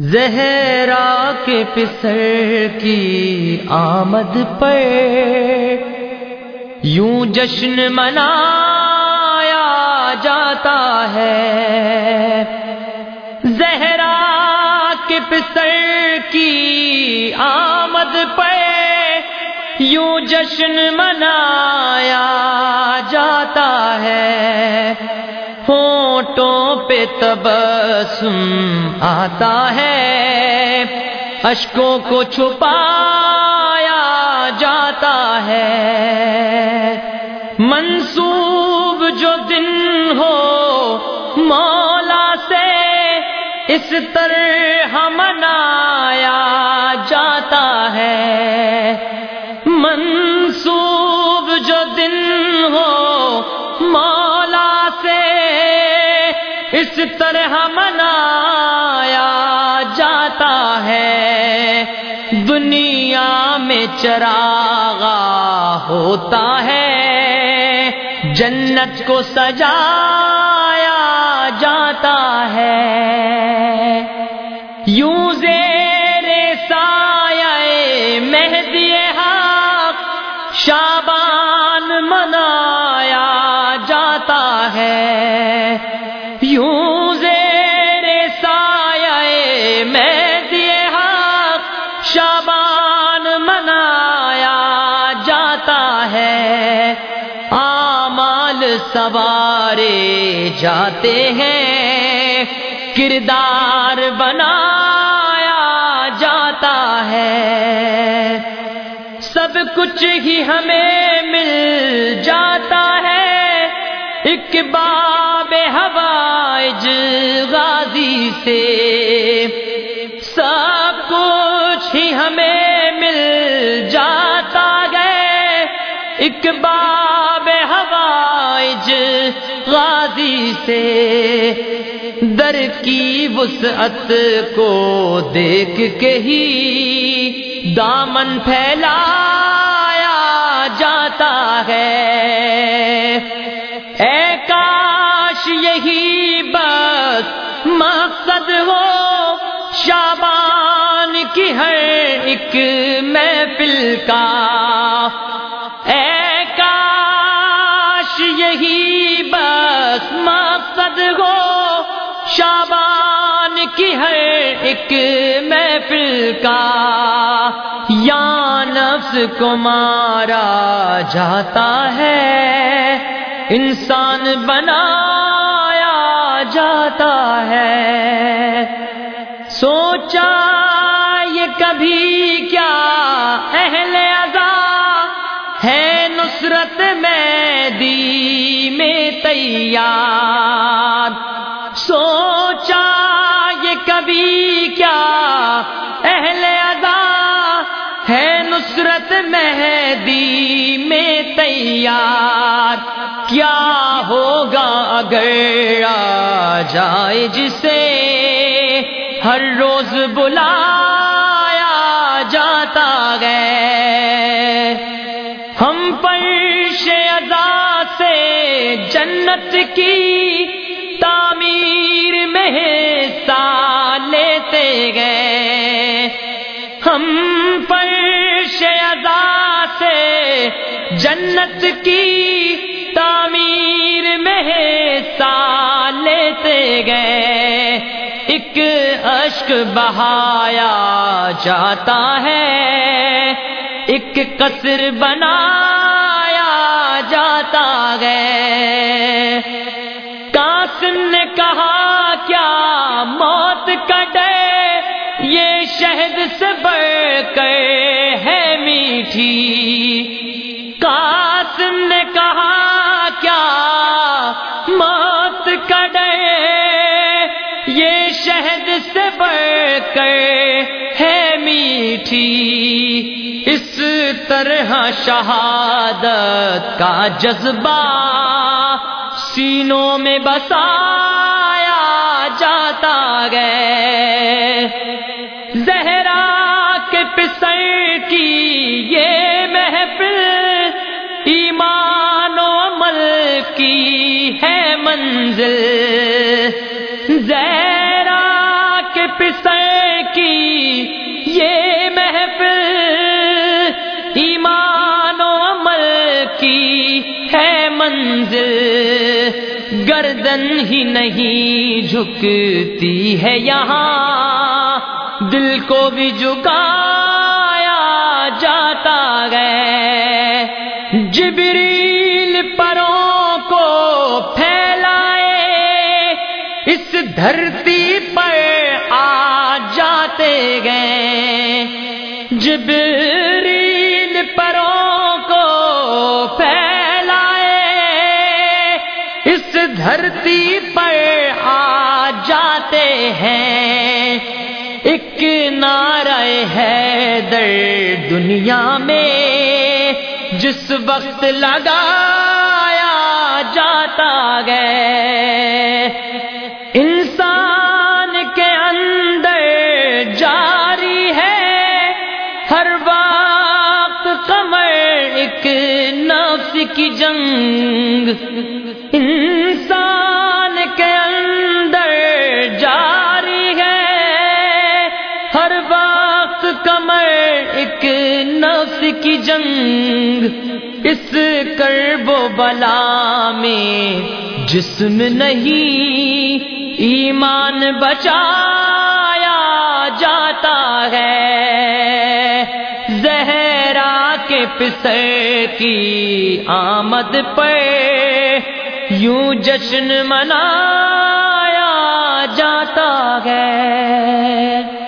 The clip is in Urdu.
زہرا کے پسر کی آمد پر یوں جشن منایا جاتا ہے۔ زہرا کے پسر کی آمد پر یوں جشن منایا جاتا ہے۔ ہونٹوں پہ تبسم آتا ہے۔ اشکوں کو چھپایا جاتا ہے۔ منسوب جو دن ہو مولا سے اس طرح منایا جاتا ہے۔ منسوب طرح منایا جاتا ہے۔ دنیا میں چراغا ہوتا ہے۔ جنت کو سجایا جاتا ہے۔ یوں سوارے جاتے ہیں، کردار بنایا جاتا ہے۔ سب کچھ ہی ہمیں مل جاتا ہے۔ ایک باب ہوائج غازی سے۔ سب کچھ ہی ہمیں مل سے در کی وسعت کو دیکھ کے ہی دامن پھیلایا جاتا ہے۔ اے کاش یہی بس مقصد ہو، شابان کی ہر ایک محفل کا ایک محفل کا یا نفس کو مارا جاتا ہے، انسان بنایا جاتا ہے۔ سوچا یہ کبھی کیا اہل ادا ہے نصرت میں دی میں تیار۔ سوچا نصرت مہدی میں تیار۔ کیا ہوگا اگر آ جائے جسے ہر روز بلایا جاتا گئے ہم پرش ادا سے جنت کی جنت کی تعمیر میں حصہ لیتے گئے۔ ایک اشک بہایا جاتا ہے۔ ایک قصر بنایا جاتا ہے قاسم نے کہا، کیا موت کا ڈے یہ شہد سے بڑھ طرح شہادت کا جذبہ سینوں میں بسایا جاتا گئے زہرا کے پسر کی یہ محفل ایمان و عمل کی ہے منزل۔ زہرا کے پسر گردن ہی نہیں جھکتی ہے یہاں۔ دل کو بھی جھکایا جاتا گئے جبریل پروں کو پھیلائے، اس دھرتی پر آ جاتے گئے۔ جبریل دھرتی پر آ جاتے ہیں۔ ایک نعرہ ہے در دنیا میں، جس وقت لگایا جاتا گئے۔ انسان کے اندر جاری ہے، ہر وقت کمر ایک نفس کی جنگ۔ ایک نفس کی جنگ اس کرب و بلا میں جسم نہیں، ایمان بچایا جاتا ہے۔ زہرا کے پسر کی آمد پر یوں جشن منایا جاتا ہے۔